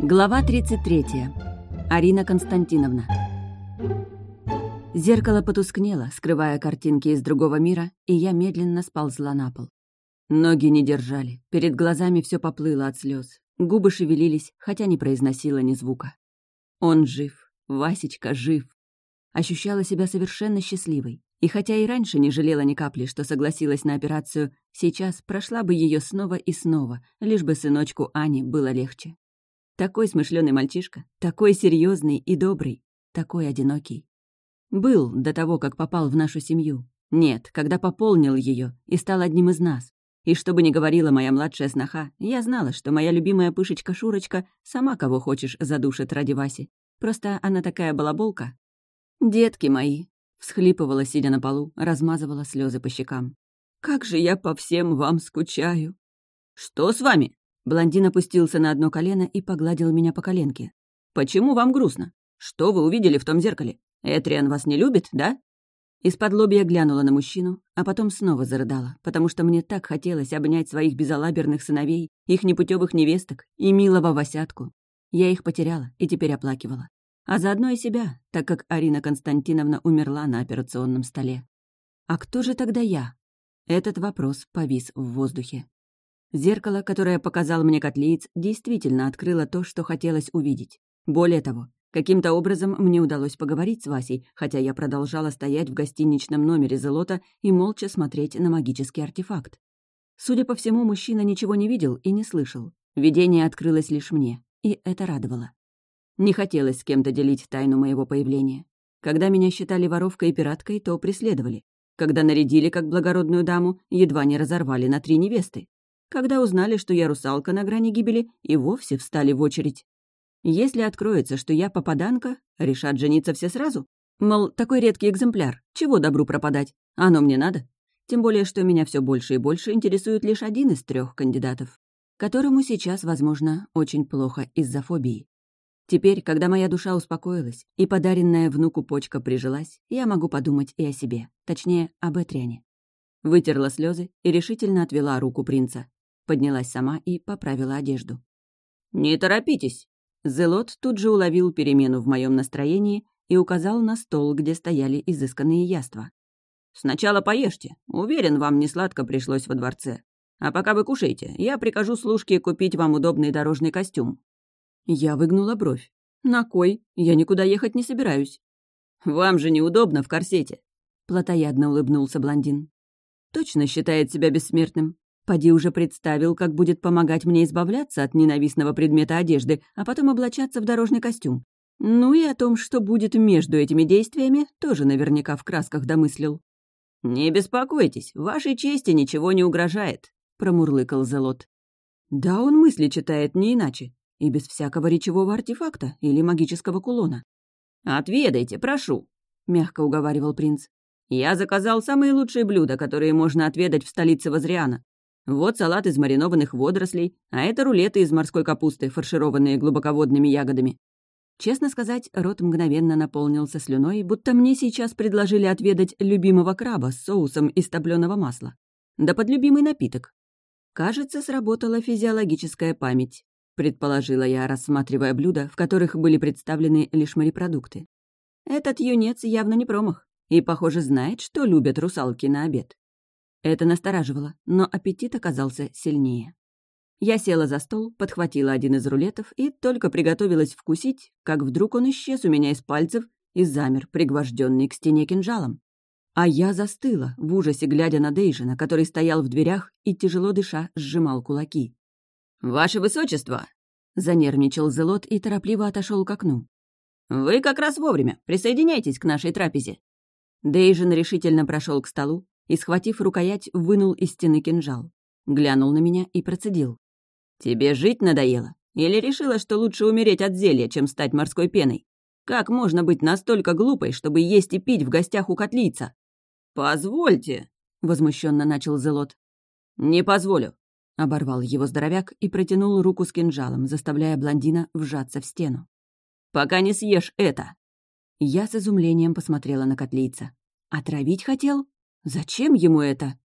Глава 33. Арина Константиновна. Зеркало потускнело, скрывая картинки из другого мира, и я медленно сползла на пол. Ноги не держали, перед глазами все поплыло от слез, губы шевелились, хотя не произносила ни звука. Он жив, Васечка жив. Ощущала себя совершенно счастливой, и хотя и раньше не жалела ни капли, что согласилась на операцию, сейчас прошла бы ее снова и снова, лишь бы сыночку Ане было легче. Такой смышленый мальчишка, такой серьезный и добрый, такой одинокий. Был до того, как попал в нашу семью. Нет, когда пополнил ее и стал одним из нас. И что бы ни говорила моя младшая сноха, я знала, что моя любимая пышечка Шурочка сама кого хочешь задушит ради Васи. Просто она такая балаболка. «Детки мои!» — всхлипывала, сидя на полу, размазывала слезы по щекам. «Как же я по всем вам скучаю!» «Что с вами?» Блондин опустился на одно колено и погладил меня по коленке. «Почему вам грустно? Что вы увидели в том зеркале? Этриан вас не любит, да?» Из-под лобья глянула на мужчину, а потом снова зарыдала, потому что мне так хотелось обнять своих безалаберных сыновей, их непутевых невесток и милого Васятку. Я их потеряла и теперь оплакивала. А заодно и себя, так как Арина Константиновна умерла на операционном столе. А кто же тогда я? Этот вопрос повис в воздухе. Зеркало, которое показал мне котлеец, действительно открыло то, что хотелось увидеть. Более того, каким-то образом мне удалось поговорить с Васей, хотя я продолжала стоять в гостиничном номере Зелота и молча смотреть на магический артефакт. Судя по всему, мужчина ничего не видел и не слышал. Видение открылось лишь мне, и это радовало. Не хотелось с кем-то делить тайну моего появления. Когда меня считали воровкой и пираткой, то преследовали. Когда нарядили как благородную даму, едва не разорвали на три невесты. Когда узнали, что я русалка на грани гибели, и вовсе встали в очередь. Если откроется, что я попаданка, решат жениться все сразу. Мол, такой редкий экземпляр, чего добру пропадать? Оно мне надо. Тем более, что меня все больше и больше интересует лишь один из трех кандидатов, которому сейчас, возможно, очень плохо из-за фобии. Теперь, когда моя душа успокоилась и подаренная внуку почка прижилась, я могу подумать и о себе, точнее, об Этриане. Вытерла слезы и решительно отвела руку принца поднялась сама и поправила одежду. «Не торопитесь!» Зелот тут же уловил перемену в моем настроении и указал на стол, где стояли изысканные яства. «Сначала поешьте. Уверен, вам не сладко пришлось во дворце. А пока вы кушаете, я прикажу служке купить вам удобный дорожный костюм». Я выгнула бровь. «На кой? Я никуда ехать не собираюсь». «Вам же неудобно в корсете», — плотоядно улыбнулся блондин. «Точно считает себя бессмертным. Поди уже представил, как будет помогать мне избавляться от ненавистного предмета одежды, а потом облачаться в дорожный костюм. Ну и о том, что будет между этими действиями, тоже наверняка в красках домыслил. «Не беспокойтесь, вашей чести ничего не угрожает», — промурлыкал Зелот. «Да он мысли читает не иначе, и без всякого речевого артефакта или магического кулона». «Отведайте, прошу», — мягко уговаривал принц. «Я заказал самые лучшие блюда, которые можно отведать в столице Возриана. Вот салат из маринованных водорослей, а это рулеты из морской капусты, фаршированные глубоководными ягодами. Честно сказать, рот мгновенно наполнился слюной, будто мне сейчас предложили отведать любимого краба с соусом из топленого масла. Да под любимый напиток. Кажется, сработала физиологическая память, предположила я, рассматривая блюда, в которых были представлены лишь морепродукты. Этот юнец явно не промах и, похоже, знает, что любят русалки на обед. Это настораживало, но аппетит оказался сильнее. Я села за стол, подхватила один из рулетов и только приготовилась вкусить, как вдруг он исчез у меня из пальцев и замер, пригвожденный к стене кинжалом. А я застыла, в ужасе глядя на Дейжина, который стоял в дверях и, тяжело дыша, сжимал кулаки. «Ваше высочество!» — занервничал Зелот и торопливо отошел к окну. «Вы как раз вовремя. Присоединяйтесь к нашей трапезе». Дейжин решительно прошел к столу, и, схватив рукоять, вынул из стены кинжал. Глянул на меня и процедил. «Тебе жить надоело? Или решила, что лучше умереть от зелья, чем стать морской пеной? Как можно быть настолько глупой, чтобы есть и пить в гостях у котлица?» «Позвольте!» — возмущенно начал Зелот. «Не позволю!» — оборвал его здоровяк и протянул руку с кинжалом, заставляя блондина вжаться в стену. «Пока не съешь это!» Я с изумлением посмотрела на котлица. «Отравить хотел?» Зачем ему это?